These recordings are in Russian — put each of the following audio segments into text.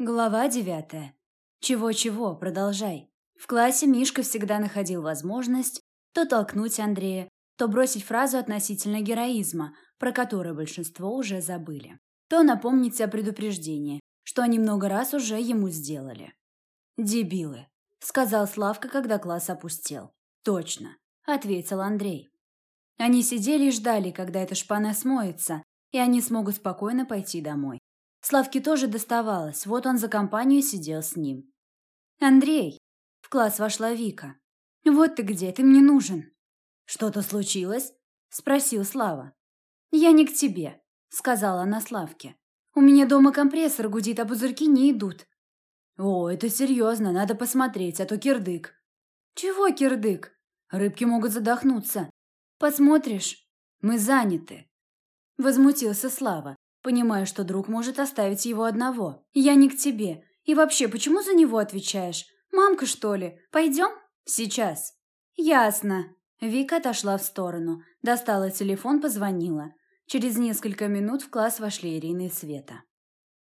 Глава девятая. Чего-чего, продолжай. В классе Мишка всегда находил возможность то толкнуть Андрея, то бросить фразу относительно героизма, про которую большинство уже забыли, то напомнить о предупреждении, что они много раз уже ему сделали. «Дебилы», — сказал Славка, когда класс опустел. «Точно», — ответил Андрей. Они сидели и ждали, когда эта шпана смоется, и они смогут спокойно пойти домой. Славке тоже доставалось, вот он за компанию сидел с ним. «Андрей!» – в класс вошла Вика. «Вот ты где, ты мне нужен!» «Что-то случилось?» – спросил Слава. «Я не к тебе», – сказала она Славке. «У меня дома компрессор гудит, а пузырьки не идут». «О, это серьезно, надо посмотреть, а то кирдык». «Чего кирдык? Рыбки могут задохнуться». «Посмотришь?» «Мы заняты», – возмутился Слава понимая, что друг может оставить его одного. «Я не к тебе. И вообще, почему за него отвечаешь? Мамка, что ли? Пойдем?» «Сейчас». «Ясно». Вика отошла в сторону, достала телефон, позвонила. Через несколько минут в класс вошли Ирина и Света.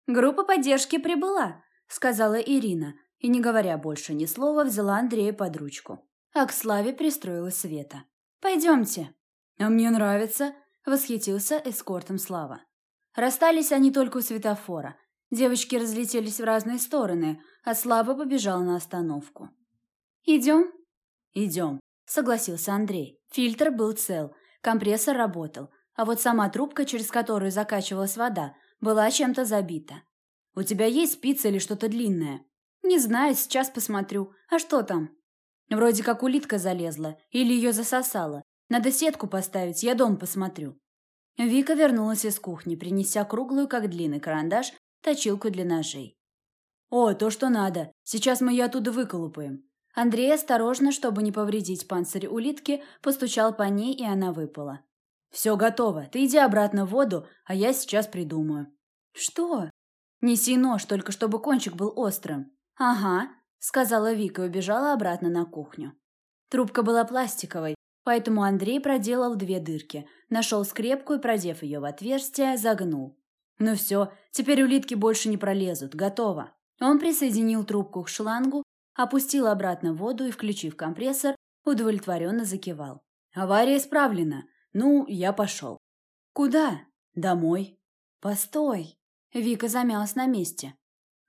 «Группа поддержки прибыла», — сказала Ирина, и, не говоря больше ни слова, взяла Андрея под ручку. А к Славе пристроилась Света. «Пойдемте». «А мне нравится», — восхитился эскортом Слава. Расстались они только у светофора. Девочки разлетелись в разные стороны, а Слава побежал на остановку. «Идем?» «Идем», — согласился Андрей. Фильтр был цел, компрессор работал, а вот сама трубка, через которую закачивалась вода, была чем-то забита. «У тебя есть спица или что-то длинное?» «Не знаю, сейчас посмотрю. А что там?» «Вроде как улитка залезла, или ее засосала. Надо сетку поставить, я дом посмотрю». Вика вернулась из кухни, принеся круглую, как длинный карандаш, точилку для ножей. «О, то, что надо. Сейчас мы ее оттуда выколупаем». Андрей осторожно, чтобы не повредить панцирь улитки, постучал по ней, и она выпала. «Все готово. Ты иди обратно в воду, а я сейчас придумаю». «Что?» «Неси нож, только чтобы кончик был острым». «Ага», — сказала Вика и убежала обратно на кухню. Трубка была пластиковой, Поэтому Андрей проделал две дырки, нашел скрепку и, продев ее в отверстие, загнул. Ну все, теперь улитки больше не пролезут, готово. Он присоединил трубку к шлангу, опустил обратно воду и, включив компрессор, удовлетворенно закивал. Авария исправлена. Ну, я пошел. Куда? Домой. Постой. Вика замялась на месте.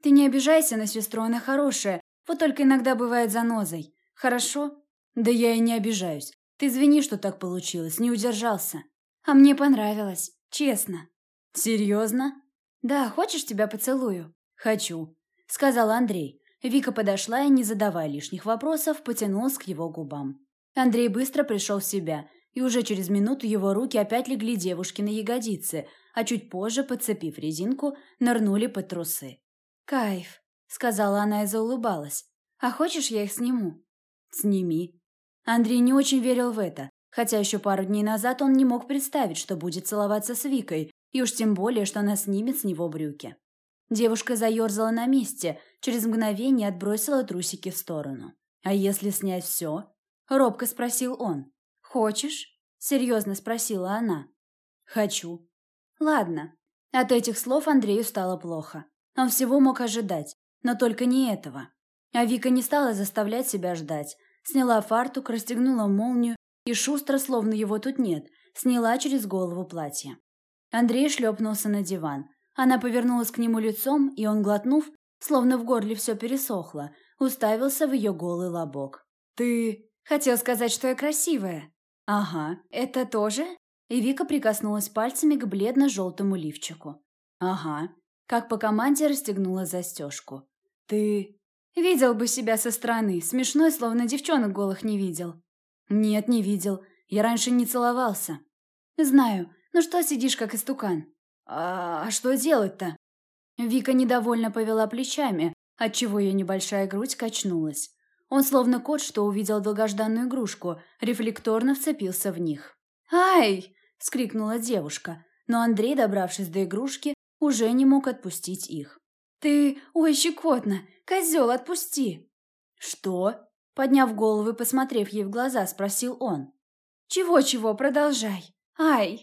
Ты не обижайся на сестру, она хорошая, вот только иногда бывает занозой. Хорошо? Да я и не обижаюсь. Извини, что так получилось, не удержался. А мне понравилось, честно. Серьезно? Да, хочешь тебя поцелую? Хочу, сказал Андрей. Вика подошла и, не задавая лишних вопросов, потянулась к его губам. Андрей быстро пришел в себя, и уже через минуту его руки опять легли девушке на ягодицы, а чуть позже, подцепив резинку, нырнули под трусы. «Кайф», — сказала она и заулыбалась. «А хочешь, я их сниму?» «Сними», Андрей не очень верил в это, хотя еще пару дней назад он не мог представить, что будет целоваться с Викой, и уж тем более, что она снимет с него брюки. Девушка заерзала на месте, через мгновение отбросила трусики в сторону. «А если снять все?» – робко спросил он. «Хочешь?» – серьезно спросила она. «Хочу». «Ладно». От этих слов Андрею стало плохо. Он всего мог ожидать, но только не этого. А Вика не стала заставлять себя ждать, Сняла фартук, расстегнула молнию и шустро, словно его тут нет, сняла через голову платье. Андрей шлепнулся на диван. Она повернулась к нему лицом, и он, глотнув, словно в горле все пересохло, уставился в ее голый лобок. «Ты...» «Хотел сказать, что я красивая». «Ага, это тоже?» И Вика прикоснулась пальцами к бледно-желтому лифчику. «Ага». Как по команде расстегнула застежку. «Ты...» Видел бы себя со стороны, смешной, словно девчонок голых не видел. Нет, не видел. Я раньше не целовался. Знаю. Ну что сидишь, как истукан? А, а что делать-то? Вика недовольно повела плечами, отчего ее небольшая грудь качнулась. Он, словно кот, что увидел долгожданную игрушку, рефлекторно вцепился в них. «Ай!» – скрикнула девушка, но Андрей, добравшись до игрушки, уже не мог отпустить их. «Ты... Ой, щекотно! Козел, отпусти!» «Что?» Подняв голову и посмотрев ей в глаза, спросил он. «Чего-чего, продолжай! Ай!»